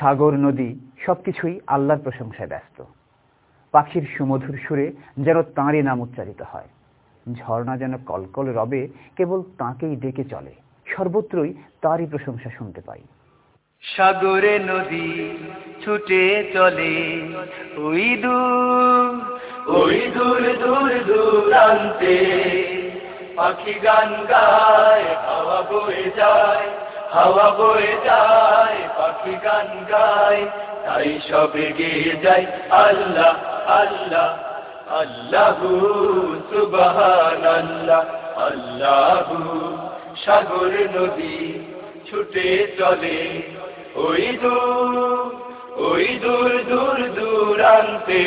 সাগর, নদী, সবকিছুই আল্লাহর প্রশংসায় ব্যস্ত। পাখির সুমধুর সুরে যেন তাঁরই নাম উচ্চারিত হয়। ঝর্ণা যেন কলকল রবে, কেবল তাঁকেই ডেকে চলে। সর্বত্রই তারই প্রশংসা শুনতে পাই। সাগরে নদী ছুটে চলে, ওই দূর ওই দূর দূর দূরান্তে। পাখি গান গায়, হাওয়া বয়ে যায়। হাওয়া বয়ে যায়, পাখি গান গায়, তাই সবে গিয়ে যায় আল্লাহ আল্লাহ, আল্লাহু সুবহান আল্লাহ আল্লাহু সাগর নদী ছুটে চলে। ওই দূর ওই দূর দূর দূরান্তে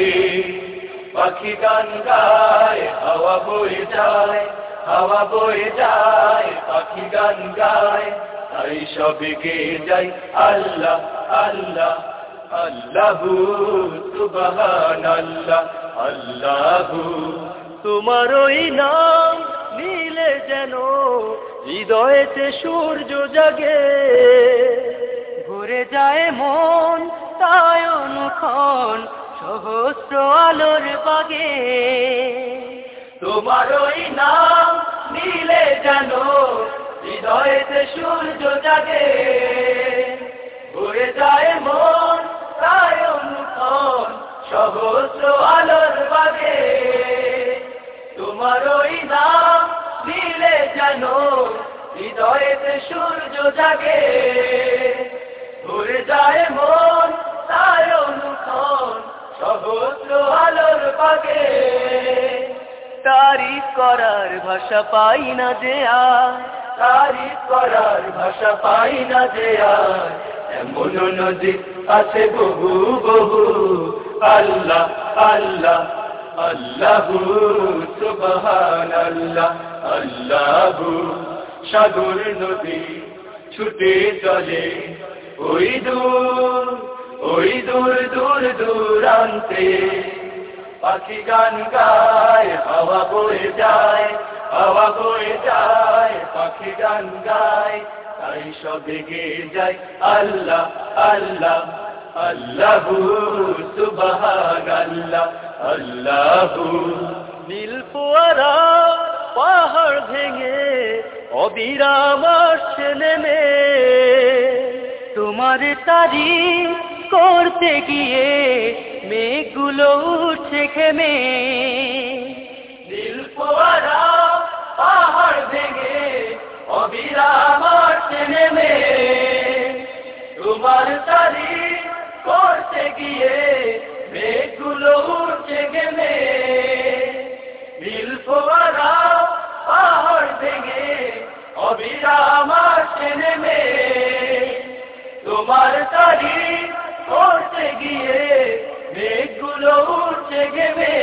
পাখি গান গায়, হাওয়া বয়ে যায়, হাওয়া বয়ে যায়, পাখি গান গায় তাই সবে গে যাই? আল্লাহ আল্লাহ, আল্লাহু সুবহান আল্লাহ। আল্লাহু তোমার ওই নাম নীলে যেন হৃদয়েতে সূর্য জাগে। ঘুরে যায় মন তাই অনুক্ষণ সহস্র আলোর বাগে। তোমার ওই নাম জাগে ঘুরে যায় মন তাই অনুক্ষণ সহস্র আলোর বাগে। তোমার ওই নাম নীলে যেন হৃদয়েতে সূর্য জাগে। ঘুরে যায় মন তাই অনুক্ষণ সহস্র আলোর বাগে। তারিফ করার ভাষা পাই না যে আর আছে বহু বহু। আল্লাহ আল্লাহ সুবহান আল্লাহু সাগর নদী ছুটে চলে। ওই দূর ওই দূর দূর দূরান্তে পাখি গান গায়, হাওয়া বয়ে যায়। হাওয়া বয়ে যায়, পাখি গান গায়, তাই সবে গে যায়। আল্লাহ আল্লাহ, আল্লাহু সুবহান আল্লাহ। আল্লাহু নীল ফোয়ারা পাহাড় ভেঙে অবিরাম আসছে নেমে। তোমার তারি করতে গিয়ে মেঘগুলো উঠছে খেমে অবিরাম আসছে নেমে তোমার তারি করতে গিয়ে মেঘগুলো উঠছে গেমে। নীল ফোয়ারা পাহাড় ভেঙে অবিরাম আসছে নেমে। তোমার তারি করতে গিয়ে মেঘগুলো উঠছে গেমে।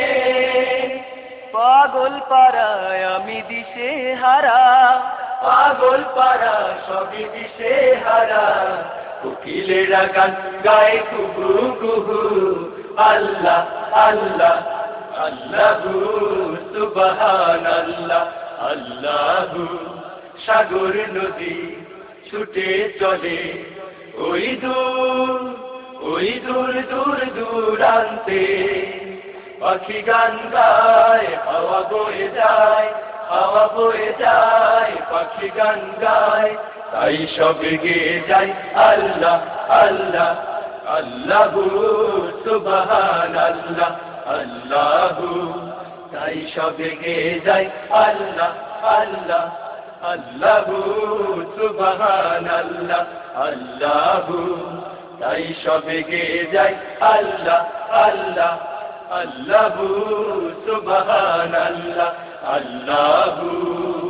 পাগল পাড়ায় আমি দিশে হারা পাগল পাড়া, সবই দিশে হারা। উকিলেরা গান গায়ে কুহু কুহু। আল্লাহ আল্লাহ, আল্লাহু সুবহান আল্লাহ আল্লাহু। সাগর নদী ছুটে চলে। ওই দূর ওই দূর দূর, দূরান্তে। পাখি গান গায়, হাওয়া বয়ে যায়। হাওয়া বয়ে যায়, পাখি গান গায়, তাই সবে গে যায় আল্লাহ আল্লাহ, আল্লাহু সুবহান আল্লাহ আল্লাহু তাই সবে গে যায় আল্লাহ আল্লাহ, আল্লাহু সুবহান আল্লাহ আল্লাহু তাই সবে গে যায় আল্লাহ আল্লাহ, আল্লাহু সুবহান আল্লাহ আল্লাহু